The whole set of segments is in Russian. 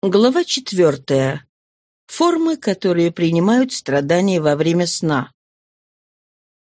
Глава четвертая. Формы, которые принимают страдания во время сна.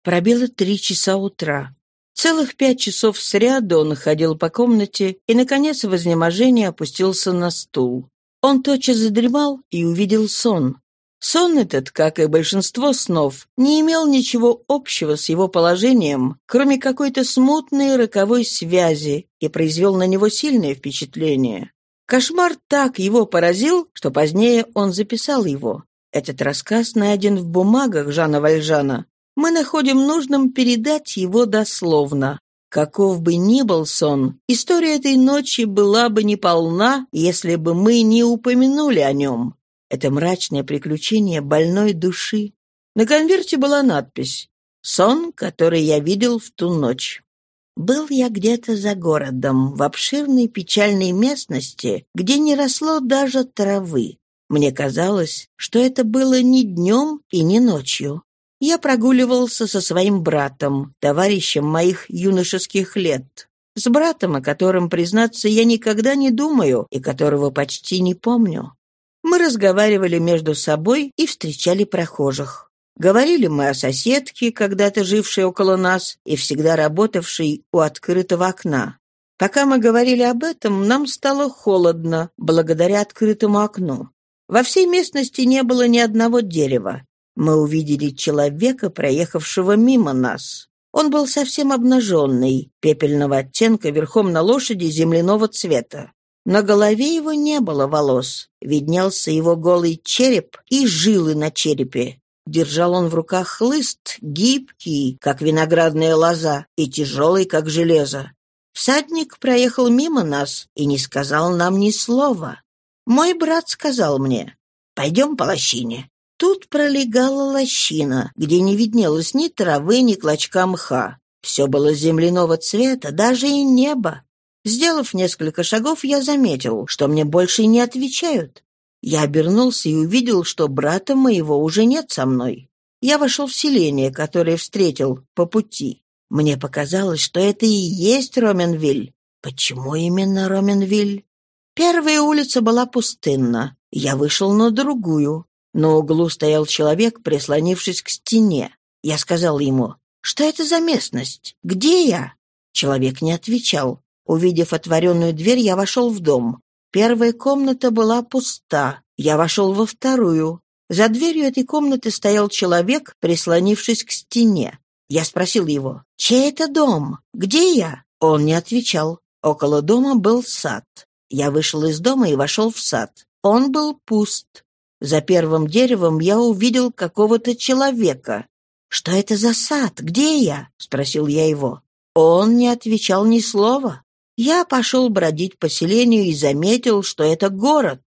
Пробило три часа утра. Целых пять часов сряду он ходил по комнате и, наконец, в изнеможении опустился на стул. Он тотчас задремал и увидел сон. Сон этот, как и большинство снов, не имел ничего общего с его положением, кроме какой-то смутной роковой связи, и произвел на него сильное впечатление. Кошмар так его поразил, что позднее он записал его. Этот рассказ найден в бумагах Жана Вальжана. Мы находим нужным передать его дословно. Каков бы ни был сон, история этой ночи была бы неполна, если бы мы не упомянули о нем. Это мрачное приключение больной души. На конверте была надпись «Сон, который я видел в ту ночь». Был я где-то за городом, в обширной печальной местности, где не росло даже травы. Мне казалось, что это было не днем и не ночью. Я прогуливался со своим братом, товарищем моих юношеских лет. С братом, о котором, признаться, я никогда не думаю и которого почти не помню. Мы разговаривали между собой и встречали прохожих. Говорили мы о соседке, когда-то жившей около нас и всегда работавшей у открытого окна. Пока мы говорили об этом, нам стало холодно, благодаря открытому окну. Во всей местности не было ни одного дерева. Мы увидели человека, проехавшего мимо нас. Он был совсем обнаженный, пепельного оттенка, верхом на лошади земляного цвета. На голове его не было волос. Виднелся его голый череп и жилы на черепе. Держал он в руках хлыст, гибкий, как виноградная лоза, и тяжелый, как железо. Всадник проехал мимо нас и не сказал нам ни слова. Мой брат сказал мне, «Пойдем по лощине». Тут пролегала лощина, где не виднелось ни травы, ни клочка мха. Все было земляного цвета, даже и небо. Сделав несколько шагов, я заметил, что мне больше не отвечают. Я обернулся и увидел, что брата моего уже нет со мной. Я вошел в селение, которое встретил по пути. Мне показалось, что это и есть Роменвиль. Почему именно Роменвиль? Первая улица была пустынна. Я вышел на другую. На углу стоял человек, прислонившись к стене. Я сказал ему, «Что это за местность? Где я?» Человек не отвечал. Увидев отворенную дверь, я вошел в дом. Первая комната была пуста. Я вошел во вторую. За дверью этой комнаты стоял человек, прислонившись к стене. Я спросил его, «Чей это дом? Где я?» Он не отвечал. Около дома был сад. Я вышел из дома и вошел в сад. Он был пуст. За первым деревом я увидел какого-то человека. «Что это за сад? Где я?» — спросил я его. Он не отвечал ни слова. Я пошел бродить по селению и заметил, что это город.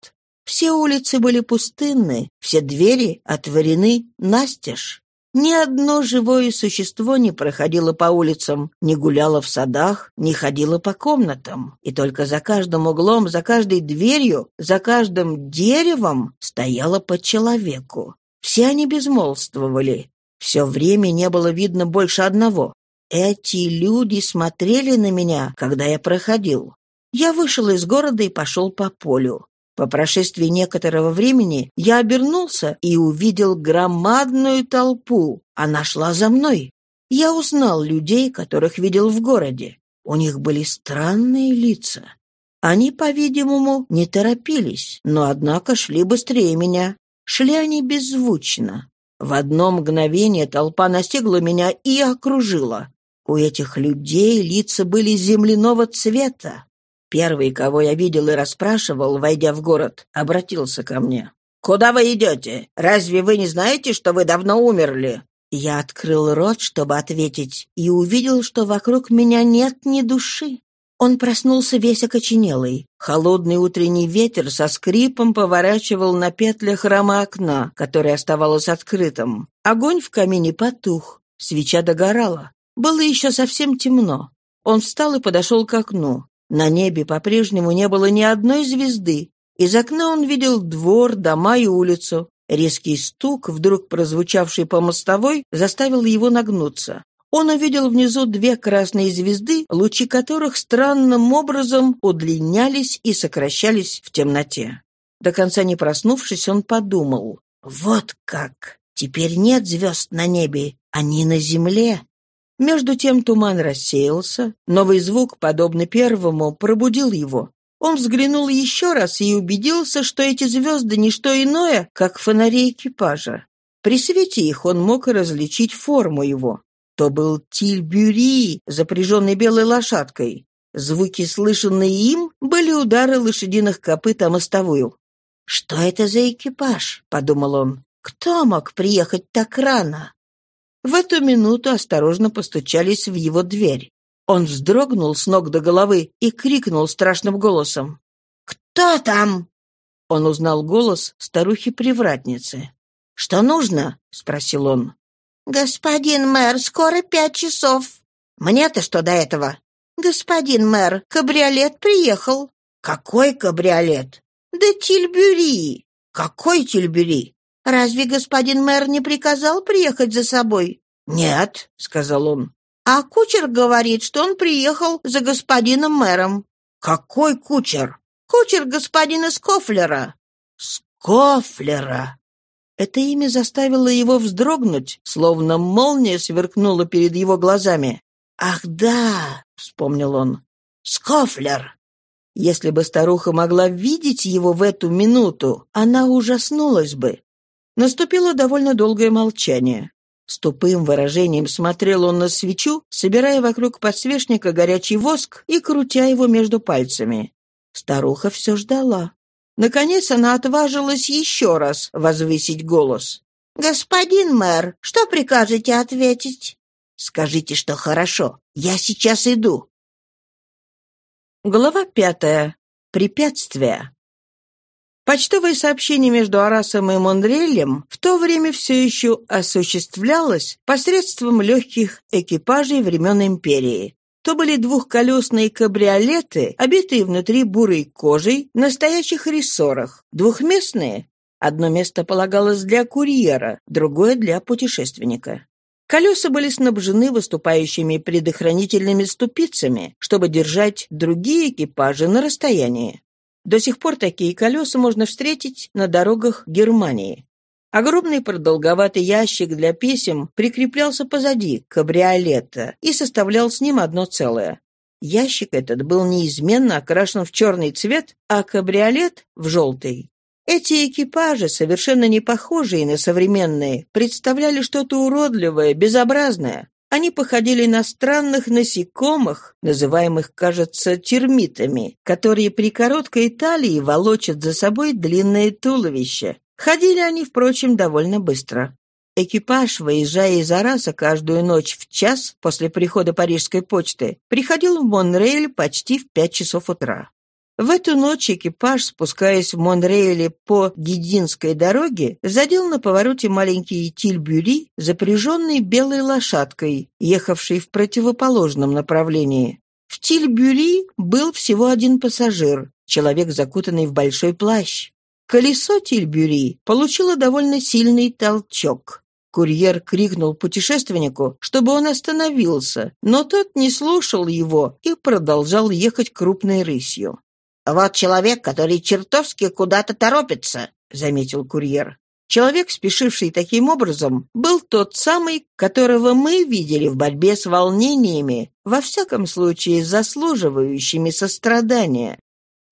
Все улицы были пустынны, все двери отворены настежь. Ни одно живое существо не проходило по улицам, не гуляло в садах, не ходило по комнатам. И только за каждым углом, за каждой дверью, за каждым деревом стояло по человеку. Все они безмолвствовали. Все время не было видно больше одного. Эти люди смотрели на меня, когда я проходил. Я вышел из города и пошел по полю. По прошествии некоторого времени я обернулся и увидел громадную толпу. Она шла за мной. Я узнал людей, которых видел в городе. У них были странные лица. Они, по-видимому, не торопились, но, однако, шли быстрее меня. Шли они беззвучно. В одно мгновение толпа настигла меня и окружила. У этих людей лица были земляного цвета. Первый, кого я видел и расспрашивал, войдя в город, обратился ко мне. «Куда вы идете? Разве вы не знаете, что вы давно умерли?» Я открыл рот, чтобы ответить, и увидел, что вокруг меня нет ни души. Он проснулся весь окоченелый. Холодный утренний ветер со скрипом поворачивал на петлях рама окна, которое оставалось открытым. Огонь в камине потух, свеча догорала. Было еще совсем темно. Он встал и подошел к окну. На небе по-прежнему не было ни одной звезды. Из окна он видел двор, дома и улицу. Резкий стук, вдруг прозвучавший по мостовой, заставил его нагнуться. Он увидел внизу две красные звезды, лучи которых странным образом удлинялись и сокращались в темноте. До конца не проснувшись, он подумал. «Вот как! Теперь нет звезд на небе, они на земле!» Между тем туман рассеялся, новый звук, подобный первому, пробудил его. Он взглянул еще раз и убедился, что эти звезды — не что иное, как фонари экипажа. При свете их он мог различить форму его. То был Тильбюри, запряженный белой лошадкой. Звуки, слышанные им, были удары лошадиных копыт о мостовую. «Что это за экипаж?» — подумал он. «Кто мог приехать так рано?» В эту минуту осторожно постучались в его дверь. Он вздрогнул с ног до головы и крикнул страшным голосом. «Кто там?» Он узнал голос старухи-привратницы. «Что нужно?» — спросил он. «Господин мэр, скоро пять часов». «Мне-то что до этого?» «Господин мэр, кабриолет приехал». «Какой кабриолет?» «Да Тильбюри». «Какой Тильбюри?» «Разве господин мэр не приказал приехать за собой?» «Нет», — сказал он. «А кучер говорит, что он приехал за господином мэром». «Какой кучер?» «Кучер господина Скофлера». «Скофлера!» Это имя заставило его вздрогнуть, словно молния сверкнула перед его глазами. «Ах да!» — вспомнил он. «Скофлер!» Если бы старуха могла видеть его в эту минуту, она ужаснулась бы. Наступило довольно долгое молчание. С тупым выражением смотрел он на свечу, собирая вокруг подсвечника горячий воск и крутя его между пальцами. Старуха все ждала. Наконец она отважилась еще раз возвысить голос. «Господин мэр, что прикажете ответить?» «Скажите, что хорошо. Я сейчас иду». Глава пятая. Препятствия. Почтовое сообщение между Арасом и Мондрелем в то время все еще осуществлялось посредством легких экипажей времен империи. То были двухколесные кабриолеты, обитые внутри бурой кожей, в настоящих рессорах, двухместные. Одно место полагалось для курьера, другое для путешественника. Колеса были снабжены выступающими предохранительными ступицами, чтобы держать другие экипажи на расстоянии. До сих пор такие колеса можно встретить на дорогах Германии. Огромный продолговатый ящик для писем прикреплялся позади кабриолета и составлял с ним одно целое. Ящик этот был неизменно окрашен в черный цвет, а кабриолет — в желтый. Эти экипажи, совершенно не похожие на современные, представляли что-то уродливое, безобразное. Они походили на странных насекомых, называемых, кажется, термитами, которые при короткой талии волочат за собой длинное туловище. Ходили они, впрочем, довольно быстро. Экипаж, выезжая из Араса каждую ночь в час после прихода парижской почты, приходил в Монрейль почти в пять часов утра. В эту ночь экипаж, спускаясь в Монрейле по Гидинской дороге, задел на повороте маленький Тильбюри, запряженный белой лошадкой, ехавшей в противоположном направлении. В Тильбюри был всего один пассажир, человек, закутанный в большой плащ. Колесо Тильбюри получило довольно сильный толчок. Курьер крикнул путешественнику, чтобы он остановился, но тот не слушал его и продолжал ехать крупной рысью. «Вот человек, который чертовски куда-то торопится», — заметил курьер. Человек, спешивший таким образом, был тот самый, которого мы видели в борьбе с волнениями, во всяком случае заслуживающими сострадания.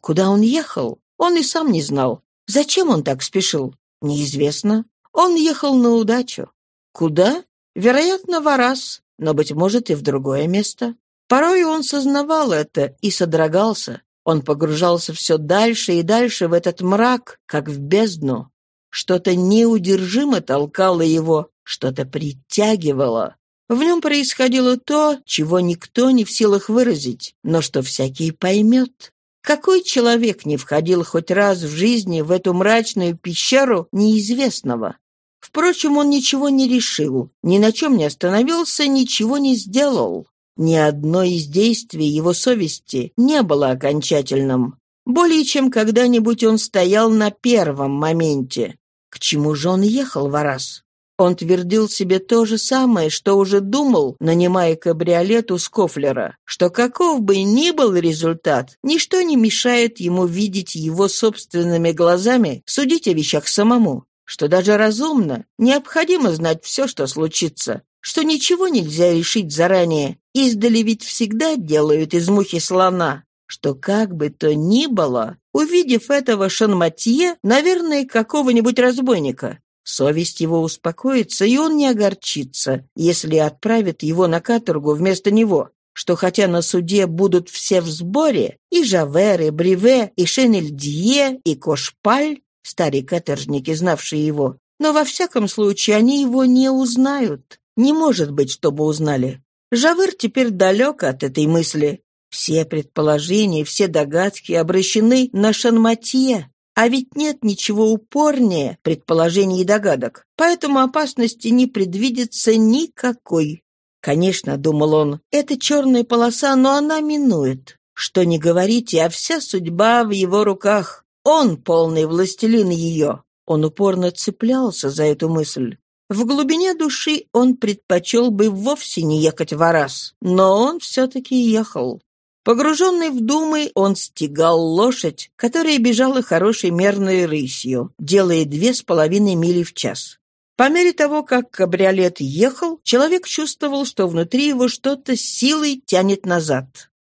Куда он ехал, он и сам не знал, Зачем он так спешил? Неизвестно. Он ехал на удачу. Куда? Вероятно, в Арас, но, быть может, и в другое место. Порой он сознавал это и содрогался. Он погружался все дальше и дальше в этот мрак, как в бездну. Что-то неудержимо толкало его, что-то притягивало. В нем происходило то, чего никто не в силах выразить, но что всякий поймет. Какой человек не входил хоть раз в жизни в эту мрачную пещеру неизвестного? Впрочем, он ничего не решил, ни на чем не остановился, ничего не сделал. Ни одно из действий его совести не было окончательным. Более чем когда-нибудь он стоял на первом моменте. К чему же он ехал в Арас? Он твердил себе то же самое, что уже думал, нанимая кабриолет у Скофлера, что каков бы ни был результат, ничто не мешает ему видеть его собственными глазами, судить о вещах самому, что даже разумно, необходимо знать все, что случится, что ничего нельзя решить заранее, издали ведь всегда делают из мухи слона, что как бы то ни было, увидев этого Шанматье, наверное, какого-нибудь разбойника, совесть его успокоится, и он не огорчится, если отправят его на каторгу вместо него, что хотя на суде будут все в сборе, и Жавер, и Бриве, и Шенельдье, и Кошпаль, старые каторжники, знавшие его, но во всяком случае они его не узнают. Не может быть, чтобы узнали. Жавер теперь далек от этой мысли. Все предположения, все догадки обращены на Шанматье. А ведь нет ничего упорнее предположений и догадок, поэтому опасности не предвидится никакой. Конечно, думал он, это черная полоса, но она минует. Что не говорите, а вся судьба в его руках. Он полный властелин ее. Он упорно цеплялся за эту мысль. В глубине души он предпочел бы вовсе не ехать в Арас, но он все-таки ехал. Погруженный в думы, он стегал лошадь, которая бежала хорошей мерной рысью, делая две с половиной мили в час. По мере того, как кабриолет ехал, человек чувствовал, что внутри его что-то силой тянет назад.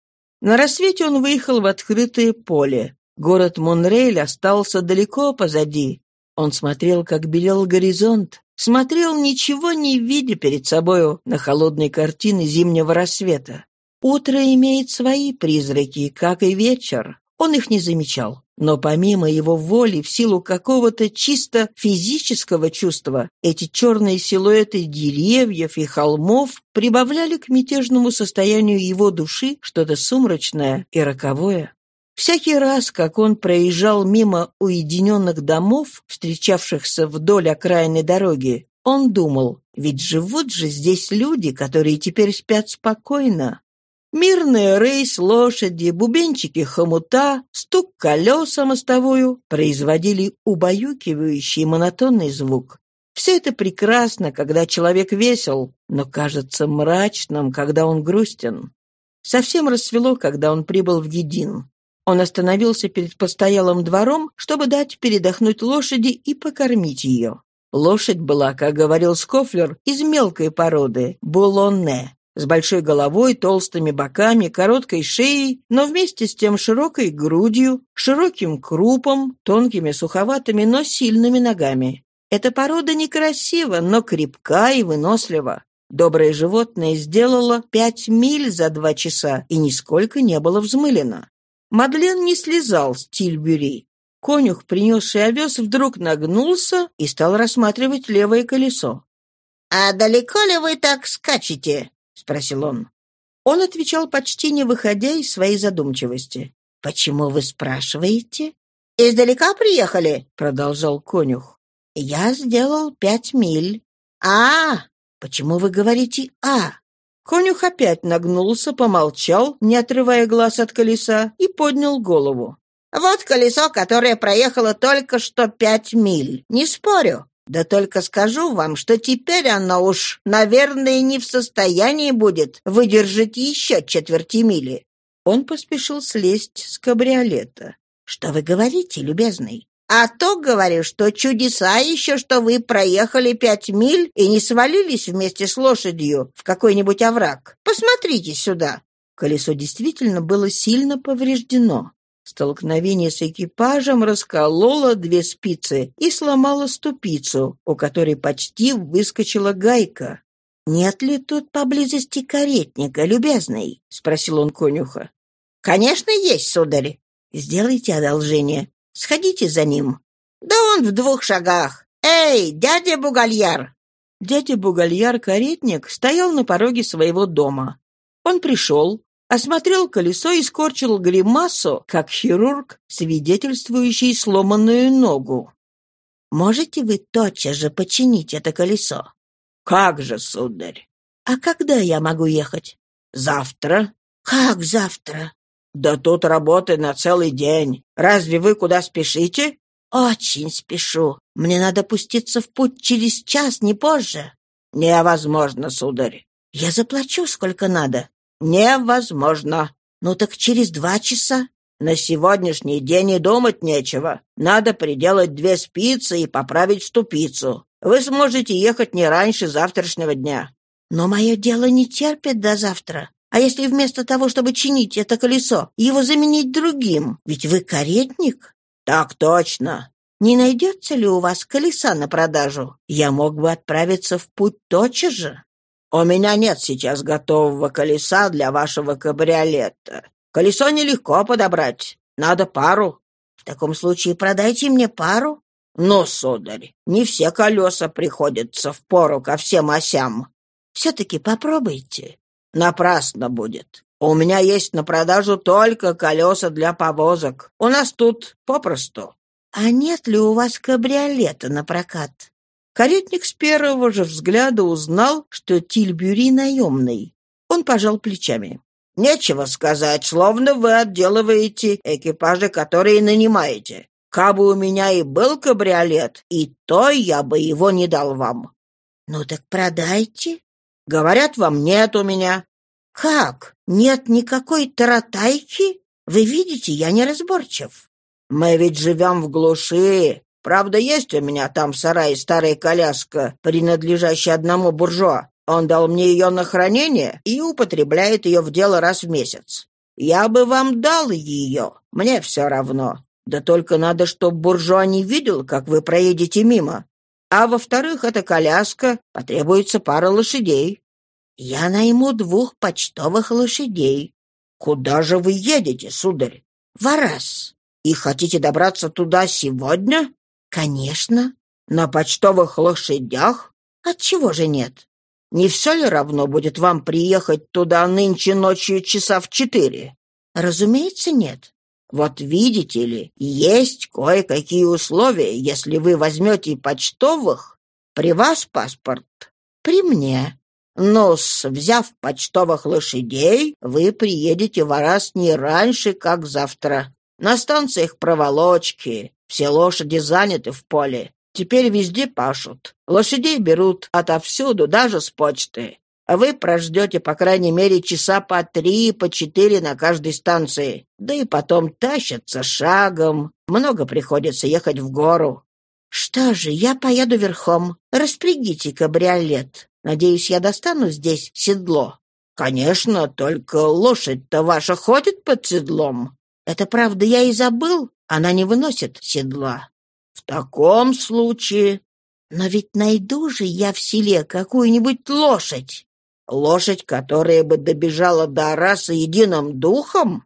На рассвете он выехал в открытое поле. Город Монрейль остался далеко позади. Он смотрел, как белел горизонт, смотрел, ничего не видя перед собою на холодные картины зимнего рассвета. Утро имеет свои призраки, как и вечер. Он их не замечал. Но помимо его воли, в силу какого-то чисто физического чувства, эти черные силуэты деревьев и холмов прибавляли к мятежному состоянию его души что-то сумрачное и роковое. Всякий раз, как он проезжал мимо уединенных домов, встречавшихся вдоль окраины дороги, он думал, ведь живут же здесь люди, которые теперь спят спокойно. Мирный рейс лошади, бубенчики хомута, стук колеса мостовую производили убаюкивающий монотонный звук. Все это прекрасно, когда человек весел, но кажется мрачным, когда он грустен. Совсем рассвело, когда он прибыл в Гедин. Он остановился перед постоялым двором, чтобы дать передохнуть лошади и покормить ее. Лошадь была, как говорил Скофлер, из мелкой породы – булонне, с большой головой, толстыми боками, короткой шеей, но вместе с тем широкой грудью, широким крупом, тонкими суховатыми, но сильными ногами. Эта порода некрасива, но крепка и вынослива. Доброе животное сделало пять миль за два часа и нисколько не было взмылено. Мадлен не слезал с Тильбюри. Конюх, принесший овес, вдруг нагнулся и стал рассматривать левое колесо. «А далеко ли вы так скачете?» — спросил он. Он отвечал, почти не выходя из своей задумчивости. «Почему вы спрашиваете?» «Издалека приехали?» — продолжал конюх. «Я сделал пять миль». «А, почему вы говорите «а»?» Конюх опять нагнулся, помолчал, не отрывая глаз от колеса, и поднял голову. «Вот колесо, которое проехало только что пять миль. Не спорю. Да только скажу вам, что теперь оно уж, наверное, не в состоянии будет выдержать еще четверти мили». Он поспешил слезть с кабриолета. «Что вы говорите, любезный? А то говорю, что чудеса еще, что вы проехали пять миль и не свалились вместе с лошадью в какой-нибудь овраг. Посмотрите сюда». Колесо действительно было сильно повреждено. Столкновение с экипажем раскололо две спицы и сломало ступицу, у которой почти выскочила гайка. «Нет ли тут поблизости каретника, любезный?» — спросил он конюха. «Конечно, есть, сударь. Сделайте одолжение. Сходите за ним». «Да он в двух шагах. Эй, дядя Бугальяр!» Дядя Бугальяр-каретник стоял на пороге своего дома. Он пришел, осмотрел колесо и скорчил гримасу, как хирург, свидетельствующий сломанную ногу. «Можете вы тотчас же починить это колесо?» «Как же, сударь?» «А когда я могу ехать?» «Завтра». «Как завтра?» «Да тут работы на целый день. Разве вы куда спешите?» «Очень спешу. Мне надо пуститься в путь через час, не позже». «Невозможно, сударь». «Я заплачу, сколько надо». «Невозможно». «Ну так через два часа». «На сегодняшний день и думать нечего. Надо приделать две спицы и поправить ступицу. Вы сможете ехать не раньше завтрашнего дня». «Но мое дело не терпит до завтра. А если вместо того, чтобы чинить это колесо, его заменить другим? Ведь вы каретник?» «Так точно. Не найдется ли у вас колеса на продажу? Я мог бы отправиться в путь тотчас же». «У меня нет сейчас готового колеса для вашего кабриолета. Колесо нелегко подобрать. Надо пару». «В таком случае продайте мне пару». «Ну, сударь, не все колеса приходятся в пору ко всем осям». «Все-таки попробуйте». «Напрасно будет. У меня есть на продажу только колеса для повозок. У нас тут попросту». «А нет ли у вас кабриолета на прокат?» Каретник с первого же взгляда узнал, что Тильбюри наемный. Он пожал плечами. «Нечего сказать, словно вы отделываете экипажи, которые нанимаете. Кабы у меня и был кабриолет, и то я бы его не дал вам». «Ну так продайте». «Говорят, вам нет у меня». «Как? Нет никакой таратайки? Вы видите, я неразборчив». «Мы ведь живем в глуши. Правда, есть у меня там в сарае старая коляска, принадлежащая одному буржуа. Он дал мне ее на хранение и употребляет ее в дело раз в месяц. Я бы вам дал ее, мне все равно. Да только надо, чтобы буржуа не видел, как вы проедете мимо. А во-вторых, эта коляска, потребуется пара лошадей. Я найму двух почтовых лошадей. Куда же вы едете, сударь? В Арас. И хотите добраться туда сегодня? Конечно. На почтовых лошадях? Отчего же нет? Не все ли равно будет вам приехать туда нынче ночью часа в четыре? Разумеется, нет. Вот видите ли, есть кое-какие условия, если вы возьмете почтовых. При вас паспорт? При мне. Но, взяв почтовых лошадей, вы приедете в Арас не раньше, как завтра. На станциях проволочки, все лошади заняты в поле. Теперь везде пашут. Лошадей берут отовсюду, даже с почты. А вы прождете, по крайней мере, часа по три, по четыре на каждой станции. Да и потом тащатся шагом. Много приходится ехать в гору. Что же, я поеду верхом. Распрягите кабриолет. Надеюсь, я достану здесь седло. Конечно, только лошадь-то ваша ходит под седлом. Это правда, я и забыл. Она не выносит седла. В таком случае... Но ведь найду же я в селе какую-нибудь лошадь. Лошадь, которая бы добежала до Араса единым духом?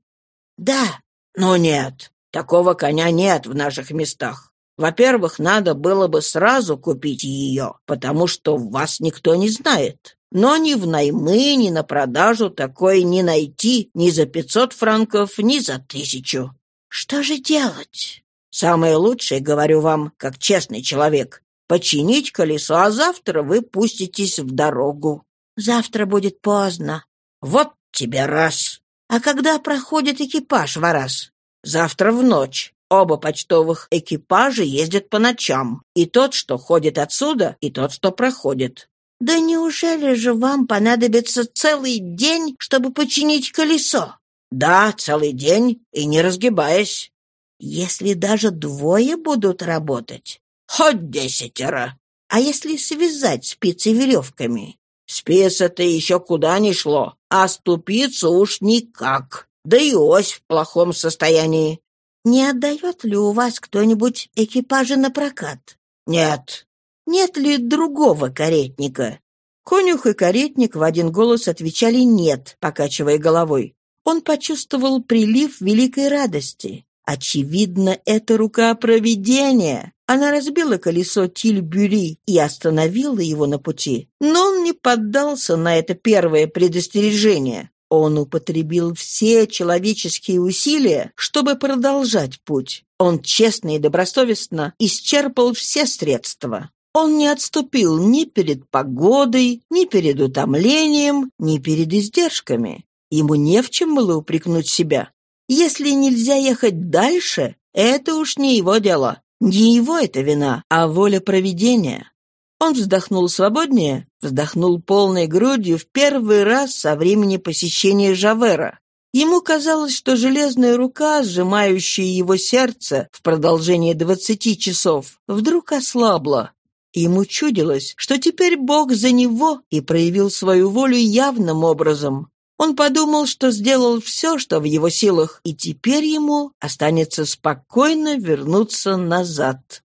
Да. Но нет, такого коня нет в наших местах. Во-первых, надо было бы сразу купить ее, потому что вас никто не знает. Но ни в наймы, ни на продажу такой не найти ни за пятьсот франков, ни за тысячу. Что же делать? Самое лучшее, говорю вам, как честный человек, починить колесо, а завтра вы пуститесь в дорогу. Завтра будет поздно. Вот тебе раз. А когда проходит экипаж в раз? Завтра в ночь. Оба почтовых экипажа ездят по ночам. И тот, что ходит отсюда, и тот, что проходит. Да неужели же вам понадобится целый день, чтобы починить колесо? Да, целый день, и не разгибаясь. Если даже двое будут работать? Хоть десятеро. А если связать спицы веревками? Спица-то еще куда ни шло, а ступицу уж никак. Да и ось в плохом состоянии. Не отдает ли у вас кто-нибудь экипажи на прокат? Нет. Нет ли другого каретника? Конюх и каретник в один голос отвечали «нет», покачивая головой. Он почувствовал прилив великой радости. Очевидно, это рука провидения. Она разбила колесо Тильбюри и остановила его на пути. Но он не поддался на это первое предостережение. Он употребил все человеческие усилия, чтобы продолжать путь. Он честно и добросовестно исчерпал все средства. Он не отступил ни перед погодой, ни перед утомлением, ни перед издержками. Ему не в чем было упрекнуть себя. Если нельзя ехать дальше, это уж не его дело. Не его это вина, а воля провидения. Он вздохнул свободнее, вздохнул полной грудью в первый раз со времени посещения Жавера. Ему казалось, что железная рука, сжимающая его сердце в продолжении двадцати часов, вдруг ослабла. Ему чудилось, что теперь Бог за него и проявил свою волю явным образом. Он подумал, что сделал все, что в его силах, и теперь ему останется спокойно вернуться назад.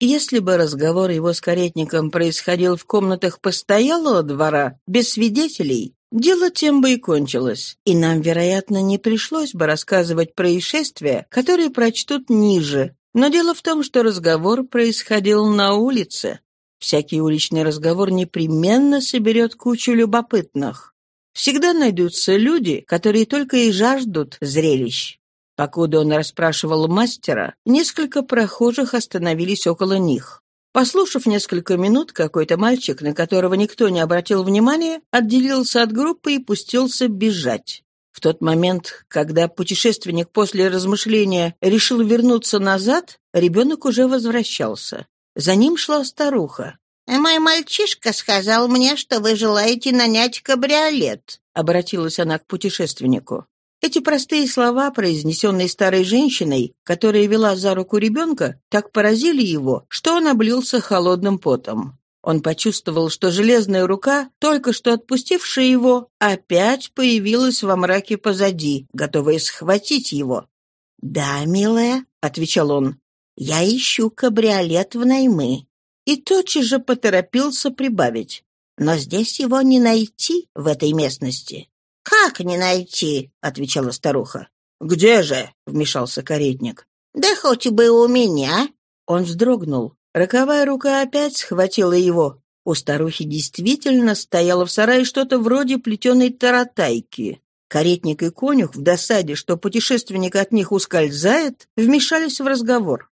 Если бы разговор его с каретником происходил в комнатах постоялого двора, без свидетелей, дело тем бы и кончилось, и нам, вероятно, не пришлось бы рассказывать происшествия, которые прочтут ниже. Но дело в том, что разговор происходил на улице. Всякий уличный разговор непременно соберет кучу любопытных. Всегда найдутся люди, которые только и жаждут зрелищ. Покуда он расспрашивал мастера, несколько прохожих остановились около них. Послушав несколько минут, какой-то мальчик, на которого никто не обратил внимания, отделился от группы и пустился бежать. В тот момент, когда путешественник после размышления решил вернуться назад, ребенок уже возвращался. За ним шла старуха. «Мой мальчишка сказал мне, что вы желаете нанять кабриолет», — обратилась она к путешественнику. Эти простые слова, произнесенные старой женщиной, которая вела за руку ребенка, так поразили его, что он облился холодным потом. Он почувствовал, что железная рука, только что отпустившая его, опять появилась во мраке позади, готовая схватить его. «Да, милая», — отвечал он, — «я ищу кабриолет в наймы». И тотчас же поторопился прибавить. «Но здесь его не найти в этой местности. «Как не найти?» — отвечала старуха. «Где же?» — вмешался каретник. «Да хоть бы у меня». Он вздрогнул. Роковая рука опять схватила его. У старухи действительно стояло в сарае что-то вроде плетеной таратайки. Каретник и конюх в досаде, что путешественник от них ускользает, вмешались в разговор.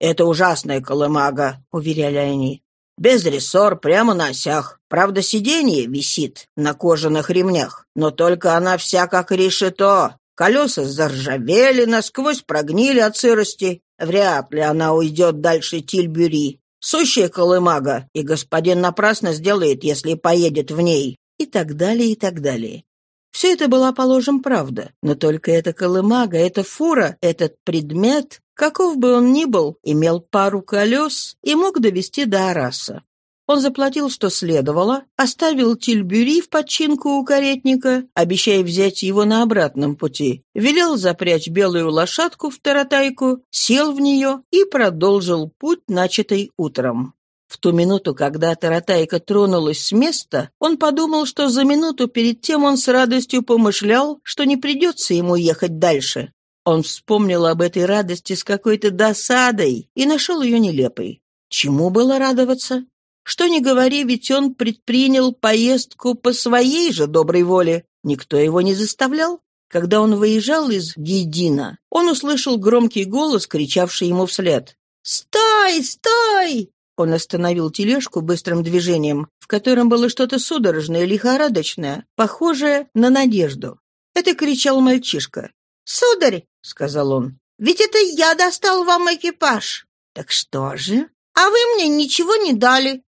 «Это ужасная колымага», — уверяли они. Без рессор, прямо на осях. Правда, сиденье висит на кожаных ремнях, но только она вся как решето. Колеса заржавели, насквозь прогнили от сырости. Вряд ли она уйдет дальше Тильбюри. Сущая колымага, и господин напрасно сделает, если поедет в ней. И так далее, и так далее. Все это была, положим, правда, но только эта колымага, эта фура, этот предмет Каков бы он ни был, имел пару колес и мог довести до Араса. Он заплатил, что следовало, оставил Тильбюри в починку у каретника, обещая взять его на обратном пути, велел запрячь белую лошадку в таратайку, сел в нее и продолжил путь, начатый утром. В ту минуту, когда таратайка тронулась с места, он подумал, что за минуту перед тем он с радостью помышлял, что не придется ему ехать дальше, он вспомнил об этой радости с какой-то досадой и нашел ее нелепой. Чему было радоваться? Что ни говори, ведь он предпринял поездку по своей же доброй воле. Никто его не заставлял. Когда он выезжал из Гейдина, он услышал громкий голос, кричавший ему вслед. «Стой! Стой!» Он остановил тележку быстрым движением, в котором было что-то судорожное, лихорадочное, похожее на надежду. Это кричал мальчишка. «Сударь!» — сказал он. «Ведь это я достал вам экипаж!» «Так что же?» «А вы мне ничего не дали!»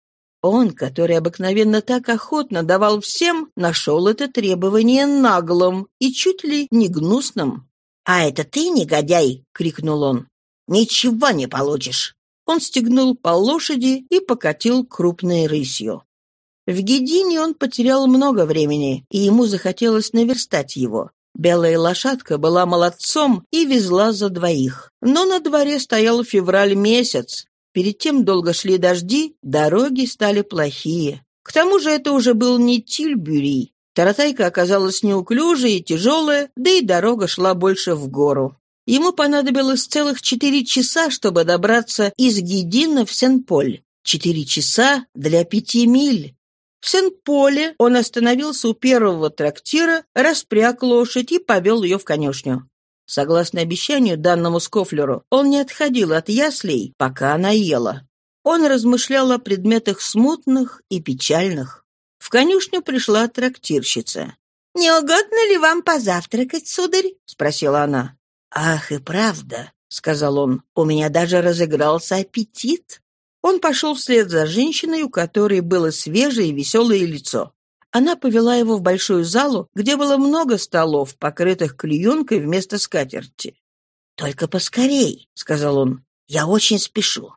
Он, который обыкновенно так охотно давал всем, нашел это требование наглым и чуть ли не гнусным. «А это ты, негодяй!» — крикнул он. «Ничего не получишь!» Он стегнул по лошади и покатил крупной рысью. В Гедине он потерял много времени, и ему захотелось наверстать его. Белая лошадка была молодцом и везла за двоих. Но на дворе стоял февраль месяц. Перед тем долго шли дожди, дороги стали плохие. К тому же это уже был не Тильбюри. Таратайка оказалась неуклюжей и тяжелая, да и дорога шла больше в гору. Ему понадобилось целых четыре часа, чтобы добраться из Гедина в Сен-Поль. Четыре часа для пяти миль. В Сен-Поле он остановился у первого трактира, распряг лошадь и повел ее в конюшню. Согласно обещанию данному Скофлеру, он не отходил от яслей, пока она ела. Он размышлял о предметах смутных и печальных. В конюшню пришла трактирщица. «Не угодно ли вам позавтракать, сударь?» — спросила она. «Ах, и правда! — сказал он. «У меня даже разыгрался аппетит». Он пошел вслед за женщиной, у которой было свежее и веселое лицо. Она повела его в большую залу, где было много столов, покрытых клеенкой вместо скатерти. «Только поскорей», — сказал он, — «я очень спешу».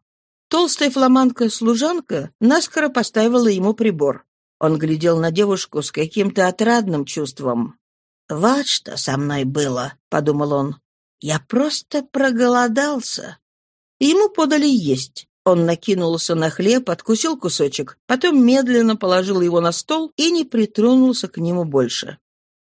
Толстая фламандка-служанка наскоро поставила ему прибор. Он глядел на девушку с каким-то отрадным чувством. «Вот что со мной было», — подумал он. «Я просто проголодался». Ему подали есть. Он накинулся на хлеб, откусил кусочек, потом медленно положил его на стол и не притронулся к нему больше.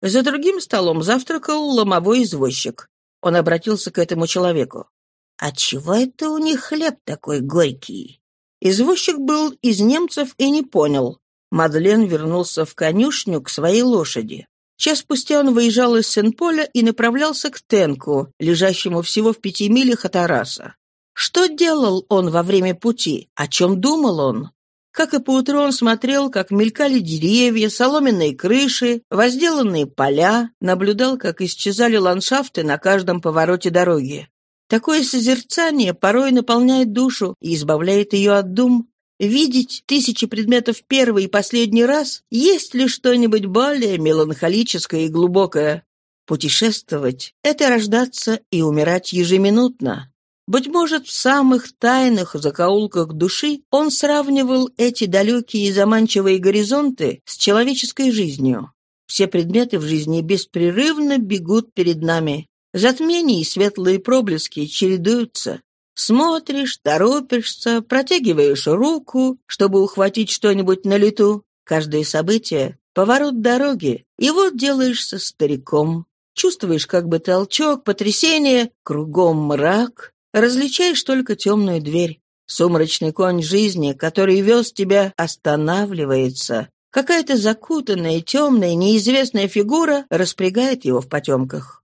За другим столом завтракал ломовой извозчик. Он обратился к этому человеку. «Отчего это у них хлеб такой горький?» Извозчик был из немцев и не понял. Мадлен вернулся в конюшню к своей лошади. Час спустя он выезжал из Сен-Поля и направлялся к Тенку, лежащему всего в пяти милях от Араса. Что делал он во время пути? О чем думал он? Как и поутру он смотрел, как мелькали деревья, соломенные крыши, возделанные поля, наблюдал, как исчезали ландшафты на каждом повороте дороги. Такое созерцание порой наполняет душу и избавляет ее от дум. Видеть тысячи предметов первый и последний раз, есть ли что-нибудь более меланхолическое и глубокое? Путешествовать — это рождаться и умирать ежеминутно. Быть может, в самых тайных закоулках души он сравнивал эти далекие и заманчивые горизонты с человеческой жизнью. Все предметы в жизни беспрерывно бегут перед нами. Затмения и светлые проблески чередуются. Смотришь, торопишься, протягиваешь руку, чтобы ухватить что-нибудь на лету. Каждое событие — поворот дороги, и вот делаешься стариком. Чувствуешь как бы толчок, потрясение, кругом мрак, Различаешь только темную дверь. Сумрачный конь жизни, который вез тебя, останавливается. Какая-то закутанная, темная, неизвестная фигура распрягает его в потемках.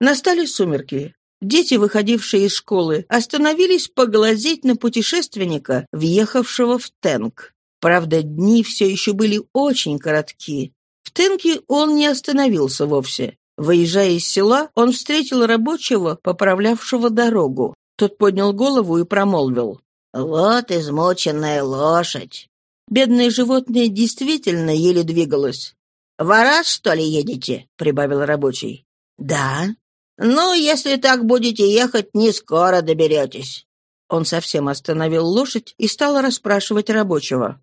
Настали сумерки. Дети, выходившие из школы, остановились поглазеть на путешественника, въехавшего в Тенк. Правда, дни все еще были очень коротки. В Тенке он не остановился вовсе. Выезжая из села, он встретил рабочего, поправлявшего дорогу. Тот поднял голову и промолвил. «Вот измученная лошадь». Бедное животное действительно еле двигалось. «Ворас, что ли, едете?» — прибавил рабочий. «Да». «Ну, если так будете ехать, не скоро доберетесь». Он совсем остановил лошадь и стал расспрашивать рабочего.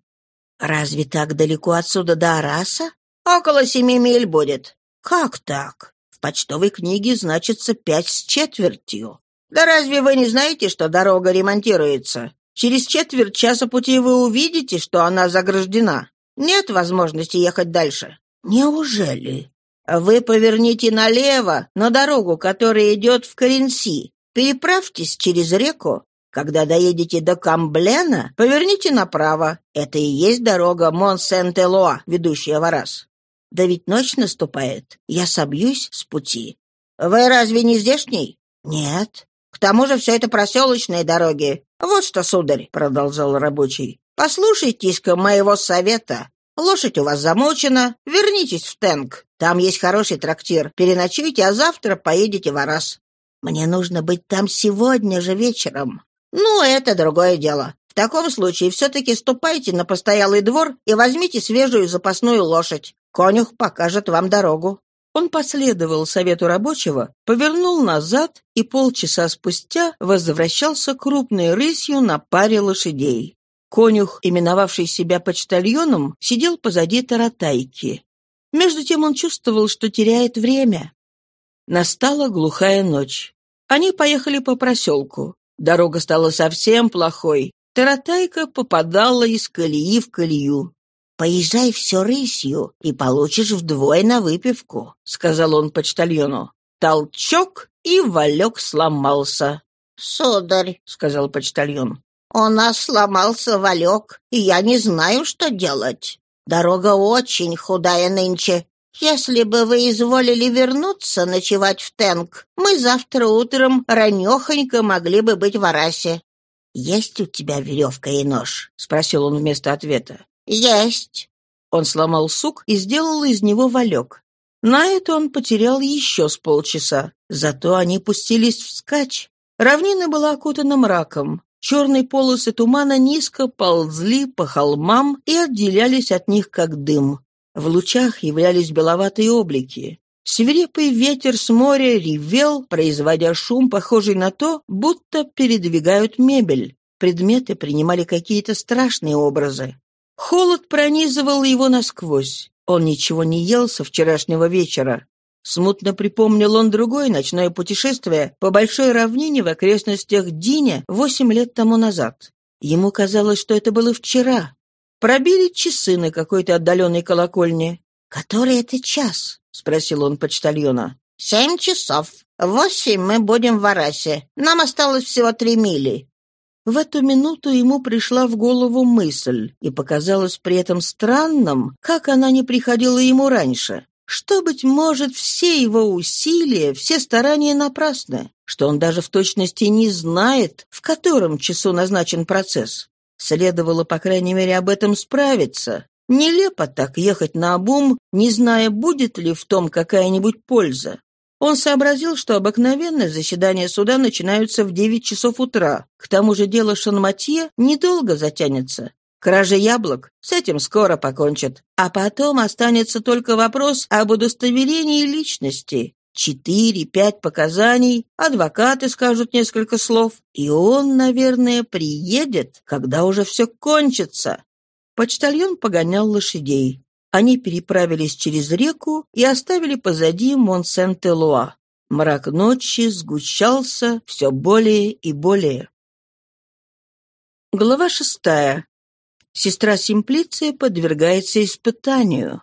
«Разве так далеко отсюда до Араса?» «Около семи миль будет». «Как так? В почтовой книге значится пять с четвертью». «Да разве вы не знаете, что дорога ремонтируется? Через четверть часа пути вы увидите, что она заграждена. Нет возможности ехать дальше». «Неужели?» «Вы поверните налево, на дорогу, которая идет в Коренси. Переправьтесь через реку. Когда доедете до Камблена, поверните направо. Это и есть дорога Мон-Сент-Элоа, ведущая в Арас. Да ведь ночь наступает. Я собьюсь с пути. Вы разве не здешний? Нет. К тому же все это проселочные дороги. Вот что, сударь, — продолжал рабочий, — послушайтесь-ка моего совета. Лошадь у вас замучена, вернитесь в Тенк. Там есть хороший трактир. Переночуйте, а завтра поедете в Арас. Мне нужно быть там сегодня же вечером. Ну, это другое дело. В таком случае все-таки ступайте на постоялый двор и возьмите свежую запасную лошадь. Конюх покажет вам дорогу. Он последовал совету рабочего, повернул назад и полчаса спустя возвращался крупной рысью на паре лошадей. Конюх, именовавший себя почтальоном, сидел позади таратайки. Между тем он чувствовал, что теряет время. Настала глухая ночь. Они поехали по проселку. Дорога стала совсем плохой. Таратайка попадала из колеи в колею. «Поезжай все рысью и получишь вдвое на выпивку», — сказал он почтальону. Толчок, и валек сломался. «Сударь», — сказал почтальон, — «у нас сломался валек, и я не знаю, что делать. Дорога очень худая нынче. Если бы вы изволили вернуться ночевать в Тенк, мы завтра утром ранехонько могли бы быть в Арасе». «Есть у тебя веревка и нож?» — спросил он вместо ответа. «Есть». Он сломал сук и сделал из него валек. На это он потерял еще с полчаса. Зато они пустились вскачь. Равнина была окутана мраком. Черные полосы тумана низко ползли по холмам и отделялись от них, как дым. В лучах являлись беловатые облики. Свирепый ветер с моря ревел, производя шум, похожий на то, будто передвигают мебель. Предметы принимали какие-то страшные образы. Холод пронизывал его насквозь. Он ничего не ел со вчерашнего вечера. Смутно припомнил он другое ночное путешествие по большой равнине в окрестностях Диня восемь лет тому назад. Ему казалось, что это было вчера. Пробили часы на какой-то отдаленной колокольне. «Который это час?» — спросил он почтальона. «Семь часов. Восемь мы будем в Арасе. Нам осталось всего три мили». В эту минуту ему пришла в голову мысль, и показалось при этом странным, как она не приходила ему раньше что, быть может, все его усилия, все старания напрасны, что он даже в точности не знает, в котором часу назначен процесс. Следовало, по крайней мере, об этом справиться. Нелепо так ехать на обум, не зная, будет ли в том какая-нибудь польза. Он сообразил, что обыкновенно заседания суда начинаются в 9 часов утра. К тому же дело Шанматье недолго затянется. Кража яблок с этим скоро покончат. А потом останется только вопрос об удостоверении личности. Четыре-пять показаний, адвокаты скажут несколько слов, и он, наверное, приедет, когда уже все кончится. Почтальон погонял лошадей. Они переправились через реку и оставили позади Монсент-Элуа. Мрак ночи сгущался все более и более. Глава шестая. Сестра Симплиция подвергается испытанию.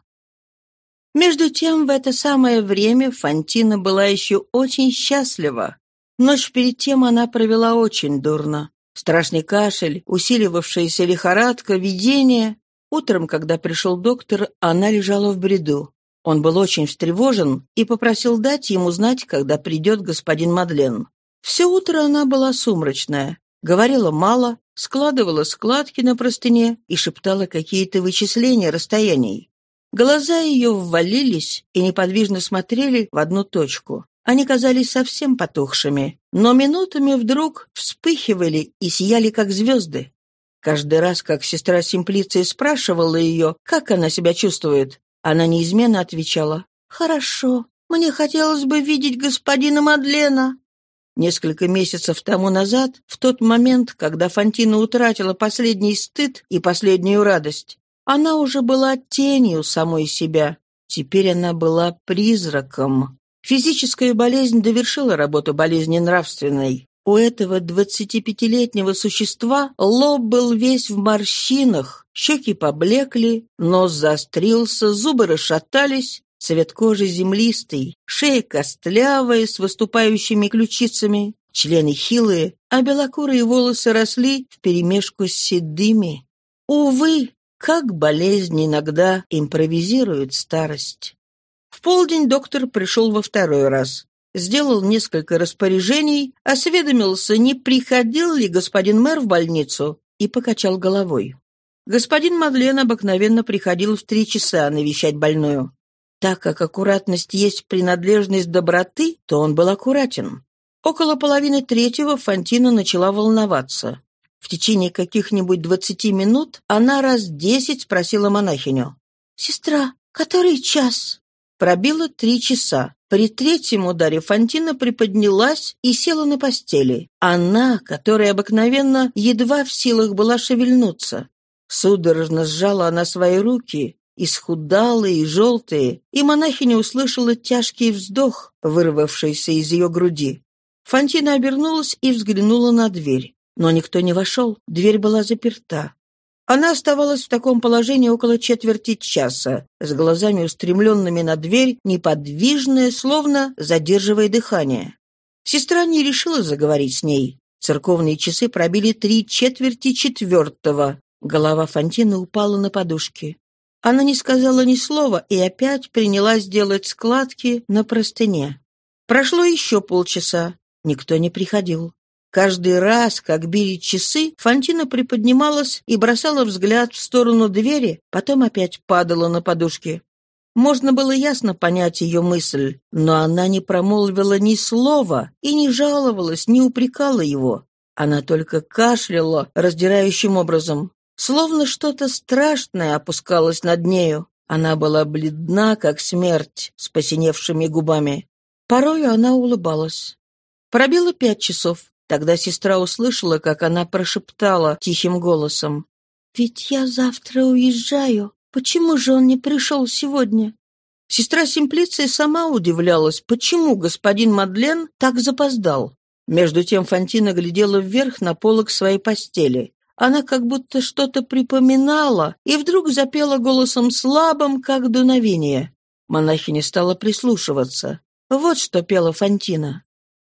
Между тем, в это самое время Фантина была еще очень счастлива. Ночь перед тем она провела очень дурно. Страшный кашель, усиливавшаяся лихорадка, видение. Утром, когда пришел доктор, она лежала в бреду. Он был очень встревожен и попросил дать ему знать, когда придет господин Мадлен. Все утро она была сумрачная, говорила мало, складывала складки на простыне и шептала какие-то вычисления расстояний. Глаза ее ввалились и неподвижно смотрели в одну точку. Они казались совсем потухшими, но минутами вдруг вспыхивали и сияли, как звезды. Каждый раз, как сестра Симплиция спрашивала ее, как она себя чувствует, она неизменно отвечала «Хорошо, мне хотелось бы видеть господина Мадлена». Несколько месяцев тому назад, в тот момент, когда Фантина утратила последний стыд и последнюю радость, она уже была тенью самой себя. Теперь она была призраком. Физическая болезнь довершила работу болезни нравственной. У этого двадцатипятилетнего существа лоб был весь в морщинах, щеки поблекли, нос заострился, зубы расшатались, Цвет кожи землистый, шея костлявая с выступающими ключицами, члены хилые, а белокурые волосы росли вперемешку с седыми. Увы, как болезнь иногда импровизирует старость. В полдень доктор пришел во второй раз. Сделал несколько распоряжений, осведомился, не приходил ли господин мэр в больницу, и покачал головой. Господин Мадлен обыкновенно приходил в три часа навещать больную. Так как аккуратность есть принадлежность доброты, то он был аккуратен. Около половины третьего Фантина начала волноваться. В течение каких-нибудь двадцати минут она раз десять спросила монахиню. «Сестра, который час?» Пробило три часа. При третьем ударе Фантина приподнялась и села на постели. Она, которая обыкновенно едва в силах была шевельнуться. Судорожно сжала она свои руки, исхудалые и желтые, и монахиня услышала тяжкий вздох, вырвавшийся из ее груди. Фантина обернулась и взглянула на дверь. Но никто не вошел, дверь была заперта. Она оставалась в таком положении около четверти часа, с глазами устремленными на дверь, неподвижная, словно задерживая дыхание. Сестра не решила заговорить с ней. Церковные часы пробили три четверти четвертого. Голова Фантины упала на подушки. Она не сказала ни слова и опять принялась делать складки на простыне. Прошло еще полчаса. Никто не приходил. Каждый раз, как били часы, Фантина приподнималась и бросала взгляд в сторону двери, потом опять падала на подушки. Можно было ясно понять ее мысль, но она не промолвила ни слова и не жаловалась, не упрекала его. Она только кашляла раздирающим образом. Словно что-то страшное опускалось над нею. Она была бледна, как смерть, с посиневшими губами. Порою она улыбалась. Пробило пять часов. Тогда сестра услышала, как она прошептала тихим голосом. «Ведь я завтра уезжаю. Почему же он не пришел сегодня?» Сестра Симплиция сама удивлялась, почему господин Мадлен так запоздал. Между тем Фантина глядела вверх на полок своей постели. Она как будто что-то припоминала и вдруг запела голосом слабым, как дуновение. Монахиня стала прислушиваться. Вот что пела Фантина.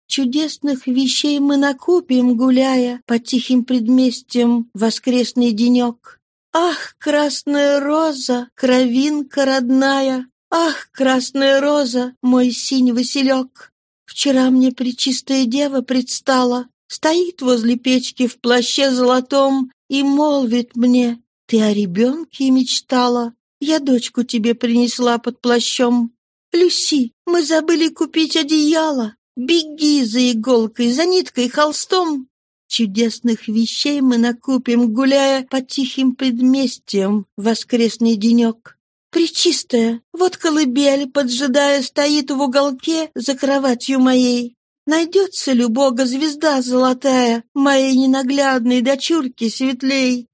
Чудесных вещей мы накупим, гуляя по тихим предместьям воскресный денек. Ах, красная роза, кровинка родная, Ах, красная роза, мой синь василек! Вчера мне причистая дева предстала, Стоит возле печки в плаще золотом И молвит мне, ты о ребенке мечтала, Я дочку тебе принесла под плащом. Люси, мы забыли купить одеяло, Беги за иголкой, за ниткой, холстом. Чудесных вещей мы накупим, гуляя по тихим предместьям воскресный денек. Пречистая, вот колыбель, поджидая, стоит в уголке за кроватью моей. Найдется ли Бога звезда золотая, моей ненаглядной дочурки светлей?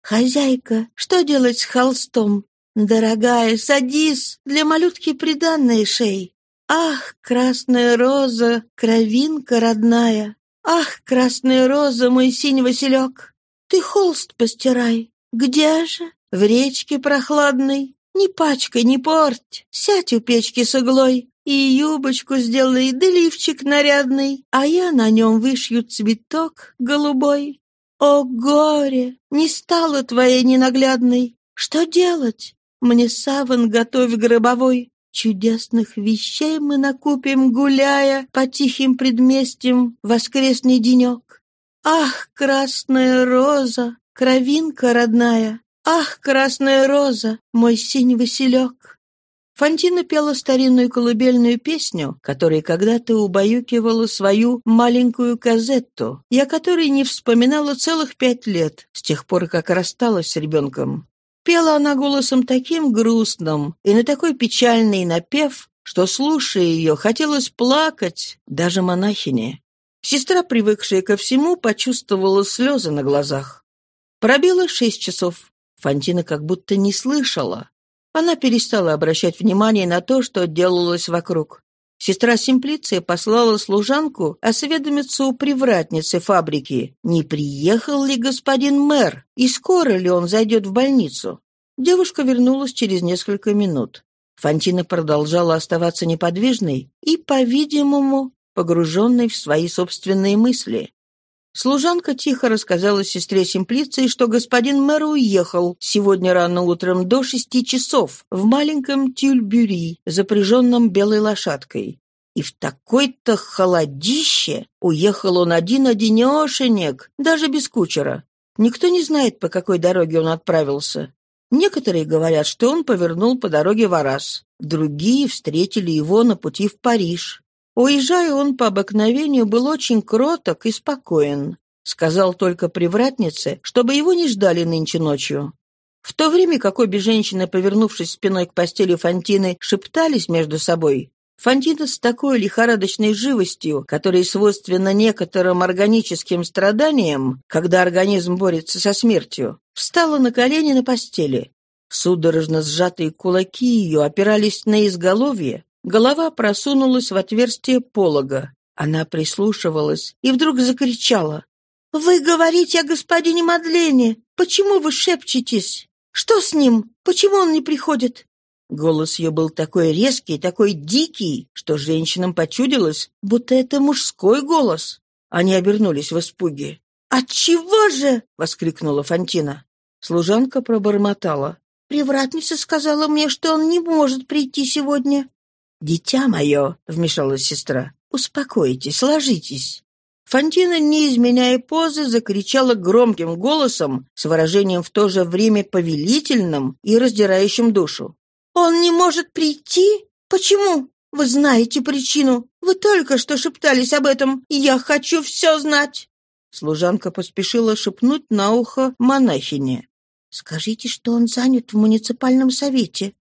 Хозяйка, что делать с холстом? Дорогая, садись, для малютки приданной шей. Ах, красная роза, кровинка родная! Ах, красная роза, мой синий василек! Ты холст постирай. Где же? В речке прохладной. Не пачкай, не порть. Сядь у печки с иглой. И юбочку сделай, да лифчик нарядный, А я на нем вышью цветок голубой. О, горе! Не стало твоей ненаглядной. Что делать? Мне саван готовь гробовой. Чудесных вещей мы накупим, гуляя по тихим предместьям воскресный денек. Ах, красная роза, кровинка родная! Ах, красная роза, мой синь василек! Фантина пела старинную колыбельную песню, которой когда-то убаюкивала свою маленькую казетту, о которой не вспоминала целых пять лет, с тех пор, как рассталась с ребенком. Пела она голосом таким грустным и на такой печальный напев, что, слушая ее, хотелось плакать даже монахине. Сестра, привыкшая ко всему, почувствовала слезы на глазах. Пробило шесть часов. Фантина как будто не слышала. Она перестала обращать внимание на то, что делалось вокруг. Сестра Симплиция послала служанку осведомиться у привратницы фабрики, не приехал ли господин мэр и скоро ли он зайдет в больницу. Девушка вернулась через несколько минут. Фантина продолжала оставаться неподвижной и, по-видимому, погруженной в свои собственные мысли. Служанка тихо рассказала сестре Симплиции, что господин мэр уехал сегодня рано утром до шести часов в маленьком тюльбюри, запряженном белой лошадкой. И в такой-то холодище уехал он один-одинешенек, даже без кучера. Никто не знает, по какой дороге он отправился. Некоторые говорят, что он повернул по дороге в Арас. Другие встретили его на пути в Париж. Уезжая, он по обыкновению был очень кроток и спокоен. Сказал только привратнице, чтобы его не ждали нынче ночью. В то время как обе женщины, повернувшись спиной к постели Фантины, шептались между собой, Фантина с такой лихорадочной живостью, которая свойственна некоторым органическим страданиям, когда организм борется со смертью, встала на колени на постели. Судорожно сжатые кулаки ее опирались на изголовье, Голова просунулась в отверстие полога. Она прислушивалась и вдруг закричала. «Вы говорите о господине Мадлене! Почему вы шепчетесь? Что с ним? Почему он не приходит?» Голос ее был такой резкий, такой дикий, что женщинам почудилось, будто это мужской голос. Они обернулись в испуге. «Отчего же?» — воскликнула Фантина. Служанка пробормотала. «Привратница сказала мне, что он не может прийти сегодня». «Дитя мое», — вмешалась сестра, — «успокойтесь, ложитесь». Фантина, не изменяя позы, закричала громким голосом с выражением в то же время повелительным и раздирающим душу. Он не может прийти? Почему? Вы знаете причину. Вы только что шептались об этом, я хочу все знать». Служанка поспешила шепнуть на ухо монахине. «Скажите, что он занят в муниципальном совете».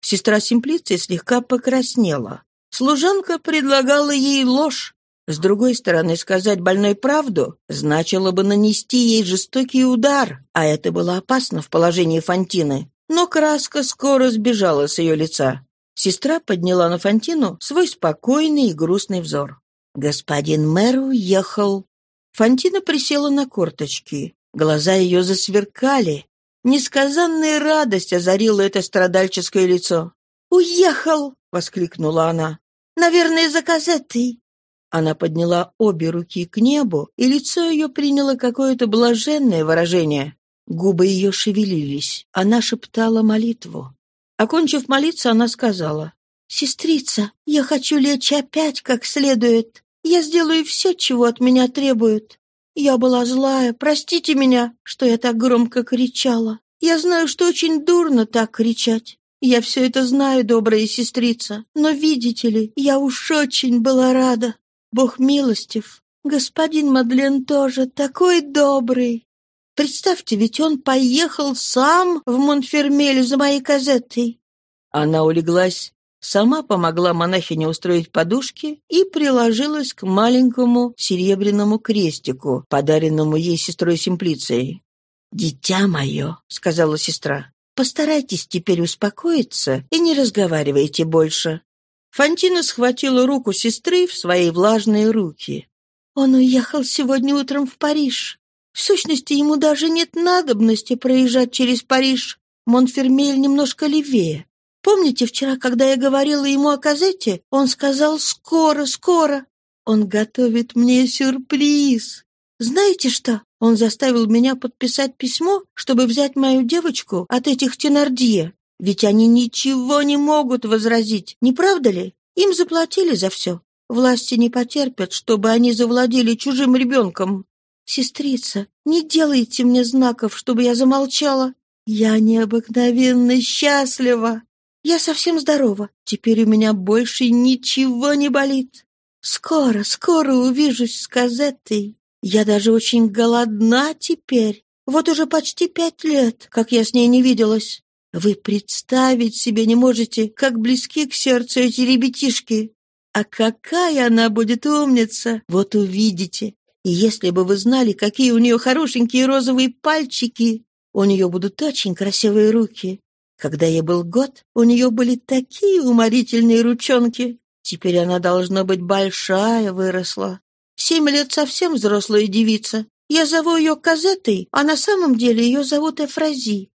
Сестра Симплиция слегка покраснела. Служанка предлагала ей ложь. С другой стороны, сказать больной правду значило бы нанести ей жестокий удар, а это было опасно в положении Фантины. Но краска скоро сбежала с ее лица. Сестра подняла на Фантину свой спокойный и грустный взор. Господин мэр уехал. Фантина присела на корточки. Глаза ее засверкали. Несказанная радость озарила это страдальческое лицо. «Уехал!» — воскликнула она. «Наверное, за газетой». Она подняла обе руки к небу, и лицо ее приняло какое-то блаженное выражение. Губы ее шевелились. Она шептала молитву. Окончив молиться, она сказала, «Сестрица, я хочу лечь опять как следует. Я сделаю все, чего от меня требуют. Я была злая, простите меня, что я так громко кричала. Я знаю, что очень дурно так кричать. Я все это знаю, добрая сестрица, но, видите ли, я уж очень была рада. Бог милостив. Господин Мадлен тоже такой добрый. Представьте, ведь он поехал сам в Монфермель за моей казетой. Она улеглась, сама помогла монахине устроить подушки и приложилась к маленькому серебряному крестику, подаренному ей сестрой Симплицией. «Дитя мое», — сказала сестра, Постарайтесь теперь успокоиться и не разговаривайте больше». Фантина схватила руку сестры в свои влажные руки. «Он уехал сегодня утром в Париж. В сущности, ему даже нет надобности проезжать через Париж. Монфермель немножко левее. Помните, вчера, когда я говорила ему о казете, он сказал «скоро, скоро». Он готовит мне сюрприз. Знаете что? Он заставил меня подписать письмо, чтобы взять мою девочку от этих Тенардье. Ведь они ничего не могут возразить, не правда ли? Им заплатили за все. Власти не потерпят, чтобы они завладели чужим ребенком. Сестрица, не делайте мне знаков, чтобы я замолчала. Я необыкновенно счастлива. Я совсем здорова. Теперь у меня больше ничего не болит. Скоро, скоро увижусь с Казеттой. Я даже очень голодна теперь. Вот уже почти пять лет, как я с ней не виделась. Вы представить себе не можете, как близки к сердцу эти ребятишки. А какая она будет умница, вот увидите. И если бы вы знали, какие у нее хорошенькие розовые пальчики, у нее будут очень красивые руки. Когда ей был год, у нее были такие уморительные ручонки. Теперь она, должна быть, большая выросла. Семь лет совсем взрослая девица. Я зову ее Казетой, а на самом деле ее зовут Эфрази.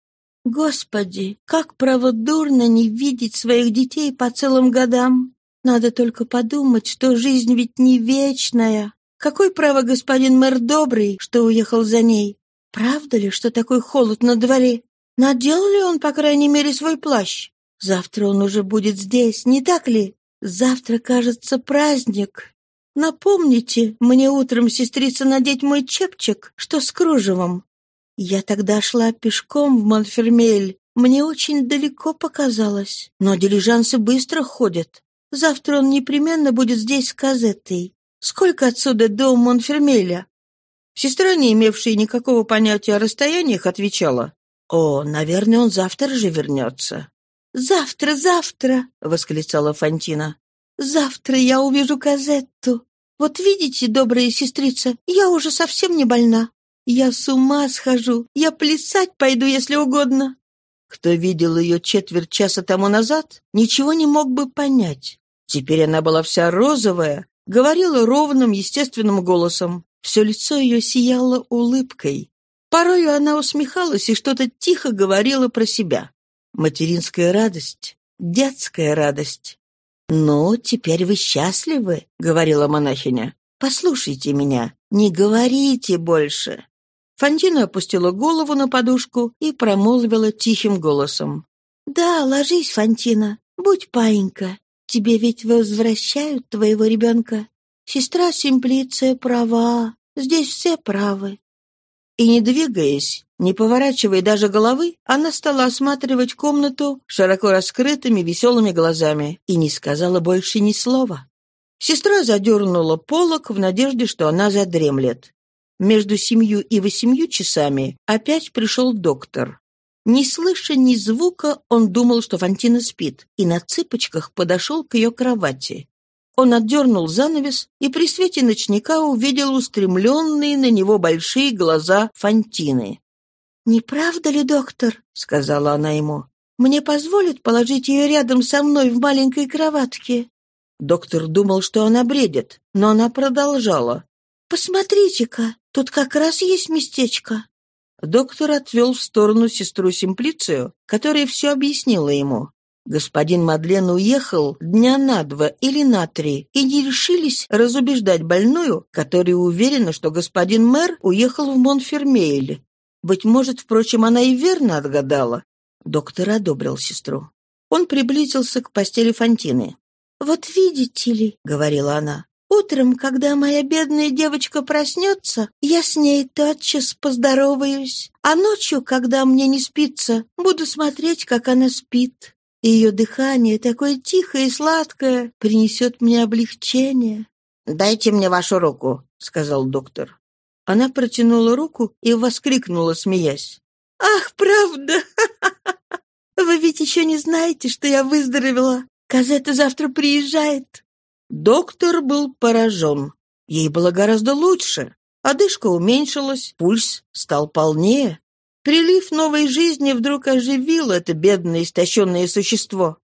Господи, как право дурно не видеть своих детей по целым годам. Надо только подумать, что жизнь ведь не вечная. Какой право господин мэр добрый, что уехал за ней? Правда ли, что такой холод на дворе? Надел ли он, по крайней мере, свой плащ? Завтра он уже будет здесь, не так ли? Завтра, кажется, праздник. Напомните мне утром, сестрица, надеть мой чепчик, что с кружевом. Я тогда шла пешком в Монфермель. Мне очень далеко показалось, но дилижансы быстро ходят. Завтра он непременно будет здесь с казетой. Сколько отсюда до Монфермеля?» Сестра, не имевшая никакого понятия о расстояниях, отвечала. «О, наверное, он завтра же вернется». «Завтра, завтра!» — восклицала Фантина. Завтра я увижу Казетту. Вот видите, добрая сестрица, я уже совсем не больна. Я с ума схожу, я плясать пойду, если угодно». Кто видел ее четверть часа тому назад, ничего не мог бы понять. Теперь она была вся розовая, говорила ровным, естественным голосом. Все лицо ее сияло улыбкой. Порою она усмехалась и что-то тихо говорила про себя. Материнская радость, детская радость. «Ну, теперь вы счастливы», — говорила монахиня. «Послушайте меня, не говорите больше». Фантина опустила голову на подушку и промолвила тихим голосом. «Да, ложись, Фантина, будь паинька. Тебе ведь возвращают твоего ребенка. Сестра Симплиция права, здесь все правы». И, не двигаясь, Не поворачивая даже головы, она стала осматривать комнату широко раскрытыми веселыми глазами и не сказала больше ни слова. Сестра задернула полок в надежде, что она задремлет. Между семью и восемью часами опять пришел доктор. Не слыша ни звука, он думал, что Фантина спит, и на цыпочках подошел к ее кровати. Он отдернул занавес и при свете ночника увидел устремленные на него большие глаза Фантины. «Не правда ли, доктор?» — сказала она ему. «Мне позволят положить ее рядом со мной в маленькой кроватке?» Доктор думал, что она бредит, но она продолжала. «Посмотрите-ка, тут как раз есть местечко». Доктор отвел в сторону сестру Симплицию, которая все объяснила ему. Господин Мадлен уехал дня на два или на три, и не решились разубеждать больную, которая уверена, что господин мэр уехал в Монфермейль. Быть может, впрочем, она и верно отгадала. Доктор одобрил сестру. Он приблизился к постели Фантины. «Вот видите ли», — говорила она, Утром, когда моя бедная девочка проснется, я с ней тотчас поздороваюсь, а ночью, когда мне не спится, буду смотреть, как она спит. Ее дыхание, такое тихое и сладкое, принесет мне облегчение. «Дайте мне вашу руку», — сказал доктор. Она протянула руку и воскликнула, смеясь. «Ах, правда! Вы ведь еще не знаете, что я выздоровела. Казета завтра приезжает. Доктор был поражен. Ей было гораздо лучше. Одышка уменьшилась, пульс стал полнее. Прилив новой жизни вдруг оживил это бедное истощенное существо.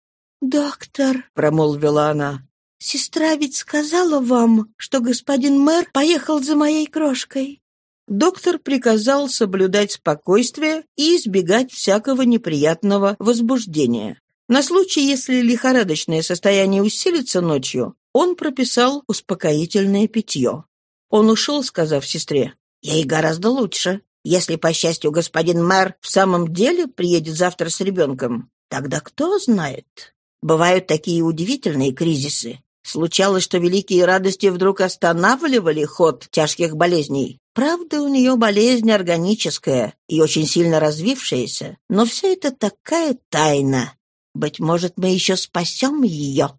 «Доктор», — промолвила она, — «сестра ведь сказала вам, что господин мэр поехал за моей крошкой». Доктор приказал соблюдать спокойствие и избегать всякого неприятного возбуждения. На случай, если лихорадочное состояние усилится ночью, он прописал успокоительное питье. Он ушел, сказав сестре, «Ей гораздо лучше. Если, по счастью, господин мэр в самом деле приедет завтра с ребенком, тогда кто знает? Бывают такие удивительные кризисы. Случалось, что великие радости вдруг останавливали ход тяжких болезней. Правда, у нее болезнь органическая и очень сильно развившаяся, но все это такая тайна. Быть может, мы еще спасем ее.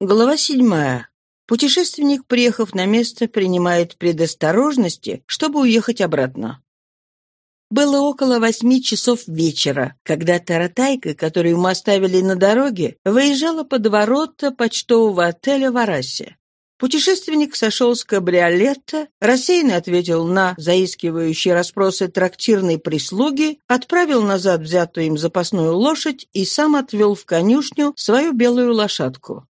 Глава седьмая. Путешественник, приехав на место, принимает предосторожности, чтобы уехать обратно. Было около восьми часов вечера, когда таратайка, которую мы оставили на дороге, выезжала под ворота почтового отеля в Арасе. Путешественник сошел с кабриолета, рассеянно ответил на заискивающие расспросы трактирной прислуги, отправил назад взятую им запасную лошадь и сам отвел в конюшню свою белую лошадку.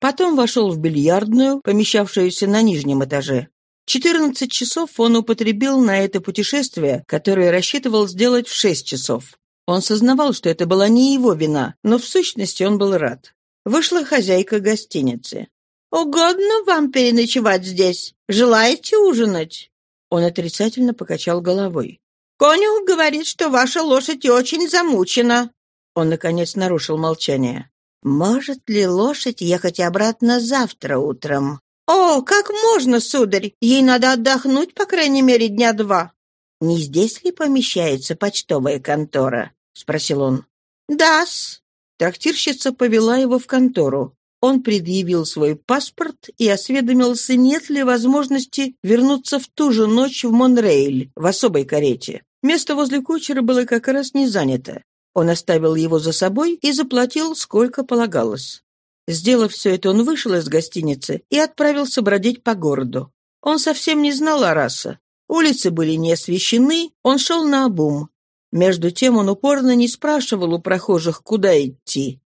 Потом вошел в бильярдную, помещавшуюся на нижнем этаже. Четырнадцать часов он употребил на это путешествие, которое рассчитывал сделать в шесть часов. Он сознавал, что это была не его вина, но в сущности он был рад. Вышла хозяйка гостиницы. «Угодно вам переночевать здесь? Желаете ужинать?» Он отрицательно покачал головой. «Конюх говорит, что ваша лошадь очень замучена». Он, наконец, нарушил молчание. Может ли лошадь ехать обратно завтра утром? О, как можно, сударь? Ей надо отдохнуть, по крайней мере, дня два. Не здесь ли помещается почтовая контора? спросил он. Да-с. Трактирщица повела его в контору. Он предъявил свой паспорт и осведомился, нет ли возможности вернуться в ту же ночь в Монрейль в особой карете. Место возле кучера было как раз не занято. Он оставил его за собой и заплатил, сколько полагалось. Сделав все это, он вышел из гостиницы и отправился бродить по городу. Он совсем не знал Араса. Улицы были не освещены, он шел на обум. Между тем он упорно не спрашивал у прохожих, куда идти.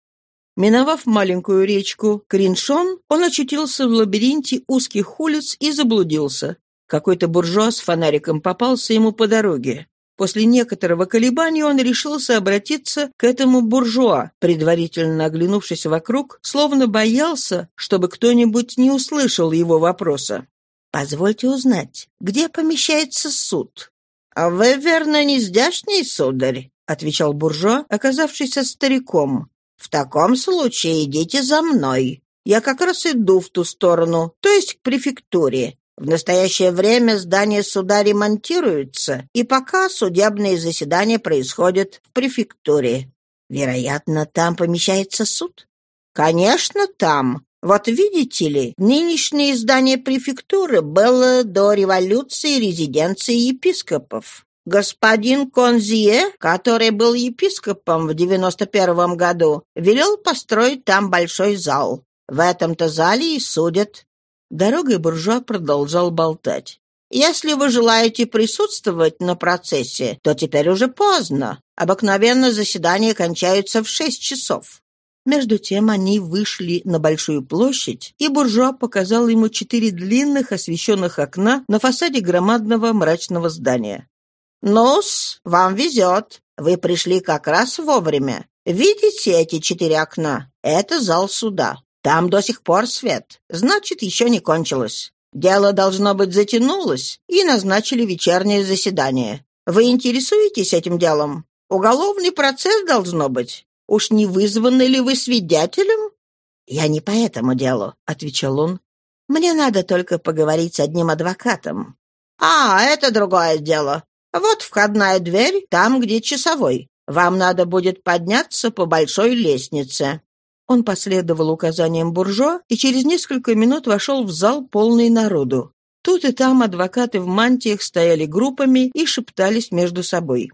Миновав маленькую речку Криншон, он очутился в лабиринте узких улиц и заблудился. Какой-то буржуа с фонариком попался ему по дороге. После некоторого колебания он решился обратиться к этому буржуа, предварительно оглянувшись вокруг, словно боялся, чтобы кто-нибудь не услышал его вопроса. «Позвольте узнать, где помещается суд?» «А вы, верно, не здешний, сударь?» — отвечал буржуа, оказавшийся стариком. «В таком случае идите за мной. Я как раз иду в ту сторону, то есть к префектуре. В настоящее время здание суда ремонтируется, и пока судебные заседания происходят в префектуре. Вероятно, там помещается суд? Конечно, там. Вот видите ли, нынешнее здание префектуры было до революции резиденцией епископов. Господин Конзие, который был епископом в 91 году, велел построить там большой зал. В этом-то зале и судят. Дорогой буржуа продолжал болтать. «Если вы желаете присутствовать на процессе, то теперь уже поздно. Обыкновенно заседания кончаются в шесть часов». Между тем они вышли на большую площадь, и буржуа показал ему четыре длинных освещенных окна на фасаде громадного мрачного здания. «Ну-с, вам везет. Вы пришли как раз вовремя. Видите эти четыре окна? Это зал суда. Там до сих пор свет. Значит, еще не кончилось. Дело, должно быть, затянулось, и назначили вечернее заседание. Вы интересуетесь этим делом? Уголовный процесс должно быть. Уж не вызваны ли вы свидетелем?» «Я не по этому делу», — отвечал он. «Мне надо только поговорить с одним адвокатом». «А, это другое дело. Вот входная дверь, там, где часовой. Вам надо будет подняться по большой лестнице. Он последовал указаниям буржуа и через несколько минут вошел в зал, полный народу. Тут и там адвокаты в мантиях стояли группами и шептались между собой.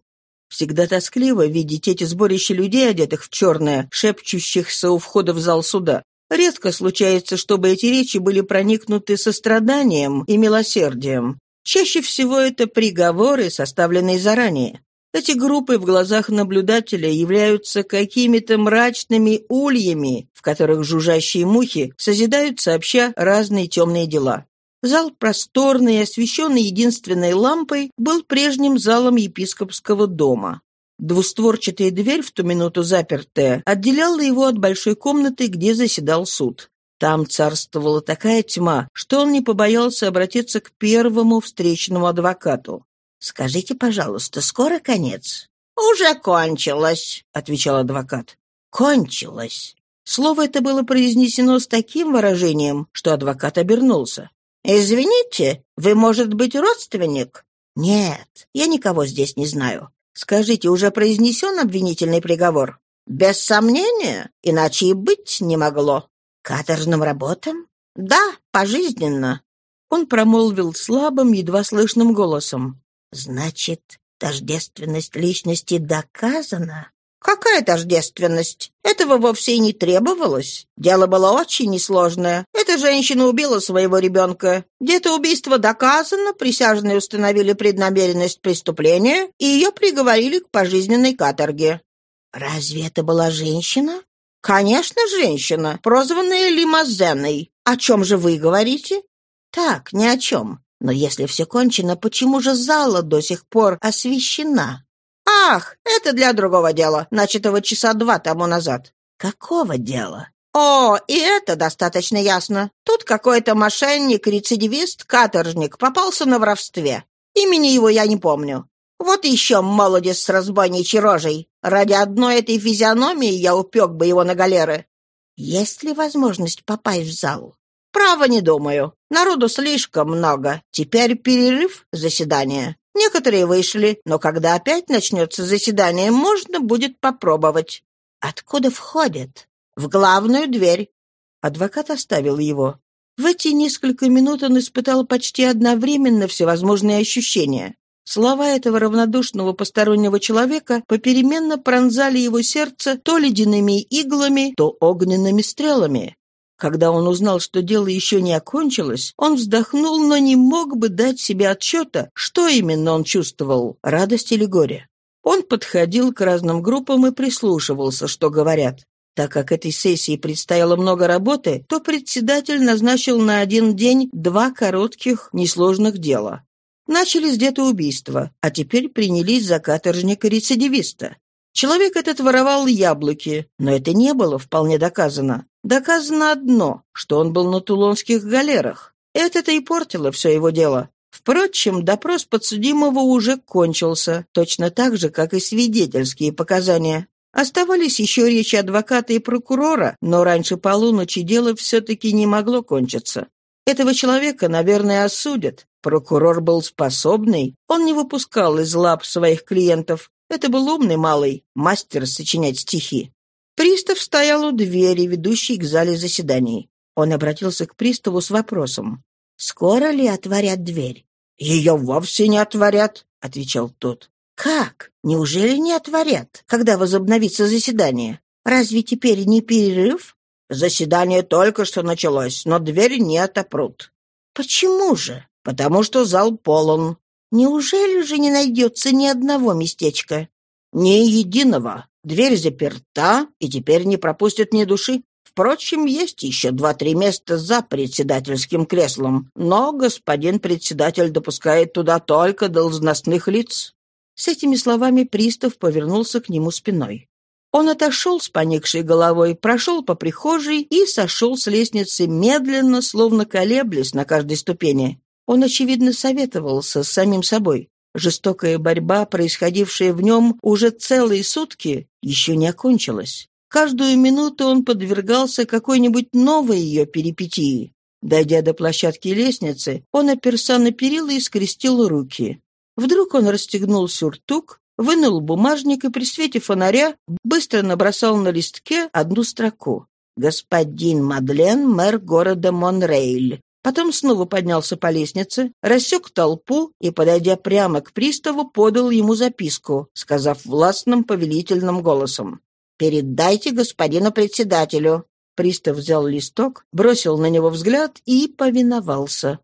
Всегда тоскливо видеть эти сборища людей, одетых в черное, шепчущихся у входа в зал суда. Редко случается, чтобы эти речи были проникнуты состраданием и милосердием. Чаще всего это приговоры, составленные заранее. Эти группы в глазах наблюдателя являются какими-то мрачными ульями, в которых жужжащие мухи созидают сообща разные темные дела. Зал просторный, освещенный единственной лампой, был прежним залом епископского дома. Двустворчатая дверь, в ту минуту запертая, отделяла его от большой комнаты, где заседал суд. Там царствовала такая тьма, что он не побоялся обратиться к первому встречному адвокату. «Скажите, пожалуйста, скоро конец?» «Уже кончилось», — отвечал адвокат. «Кончилось». Слово это было произнесено с таким выражением, что адвокат обернулся. «Извините, вы, может быть, родственник?» «Нет, я никого здесь не знаю. Скажите, уже произнесен обвинительный приговор?» «Без сомнения, иначе и быть не могло». «Каторжным работам?» «Да, пожизненно». Он промолвил слабым, едва слышным голосом. Значит, тождественность личности доказана? Какая тождественность? Этого вовсе и не требовалось. Дело было очень несложное. Эта женщина убила своего ребенка. Где-то убийство доказано, присяжные установили преднамеренность преступления, и ее приговорили к пожизненной каторге. Разве это была женщина? Конечно, женщина, прозванная Лимазеной. О чем же вы говорите? Так, ни о чем. Но если все кончено, почему же зала до сих пор освещена? Ах, это для другого дела, начатого часа два тому назад. Какого дела? О, и это достаточно ясно. Тут какой-то мошенник, рецидивист, каторжник попался на воровстве. Имени его я не помню. Вот еще молодец с разбойничей рожей. Ради одной этой физиономии я упек бы его на галеры. Есть ли возможность попасть в зал? Право не думаю. Народу слишком много. Теперь перерыв заседания. Некоторые вышли, но когда опять начнется заседание, можно будет попробовать. Откуда входят? В главную дверь. Адвокат оставил его. В эти несколько минут он испытал почти одновременно всевозможные ощущения. Слова этого равнодушного постороннего человека попеременно пронзали его сердце то ледяными иглами, то огненными стрелами. Когда он узнал, что дело еще не окончилось, он вздохнул, но не мог бы дать себе отчета, что именно он чувствовал – радость или горе. Он подходил к разным группам и прислушивался, что говорят. Так как этой сессии предстояло много работы, то председатель назначил на один день два коротких, несложных дела. Начались где-то убийства, а теперь принялись за каторжника-рецидивиста. Человек этот воровал яблоки, но это не было вполне доказано. Доказано одно, что он был на тулонских галерах. Это-то и портило все его дело. Впрочем, допрос подсудимого уже кончился, точно так же, как и свидетельские показания. Оставались еще речи адвоката и прокурора, но раньше полуночи дело все-таки не могло кончиться. Этого человека, наверное, осудят. Прокурор был способный, он не выпускал из лап своих клиентов. Это был умный малый, мастер сочинять стихи. Пристав стоял у двери, ведущей к зале заседаний. Он обратился к приставу с вопросом. «Скоро ли отворят дверь?» «Ее вовсе не отворят», — отвечал тот. «Как? Неужели не отворят, когда возобновится заседание? Разве теперь не перерыв?» «Заседание только что началось, но дверь не отопрут». «Почему же?» «Потому что зал полон». «Неужели же не найдется ни одного местечка?» «Ни единого. Дверь заперта, и теперь не пропустят ни души. Впрочем, есть еще два-три места за председательским креслом, но господин председатель допускает туда только должностных лиц». С этими словами пристав повернулся к нему спиной. Он отошел с поникшей головой, прошел по прихожей и сошел с лестницы медленно, словно колеблясь на каждой ступени. Он, очевидно, советовался с самим собой. Жестокая борьба, происходившая в нем уже целые сутки, еще не окончилась. Каждую минуту он подвергался какой-нибудь новой ее перипетии. Дойдя до площадки лестницы, он оперся на перила и скрестил руки. Вдруг он расстегнул сюртук, вынул бумажник и при свете фонаря быстро набросал на листке одну строку. «Господин Мадлен, мэр города Монрейль». Потом снова поднялся по лестнице, рассек толпу и, подойдя прямо к приставу, подал ему записку, сказав властным повелительным голосом. «Передайте господину председателю». Пристав взял листок, бросил на него взгляд и повиновался.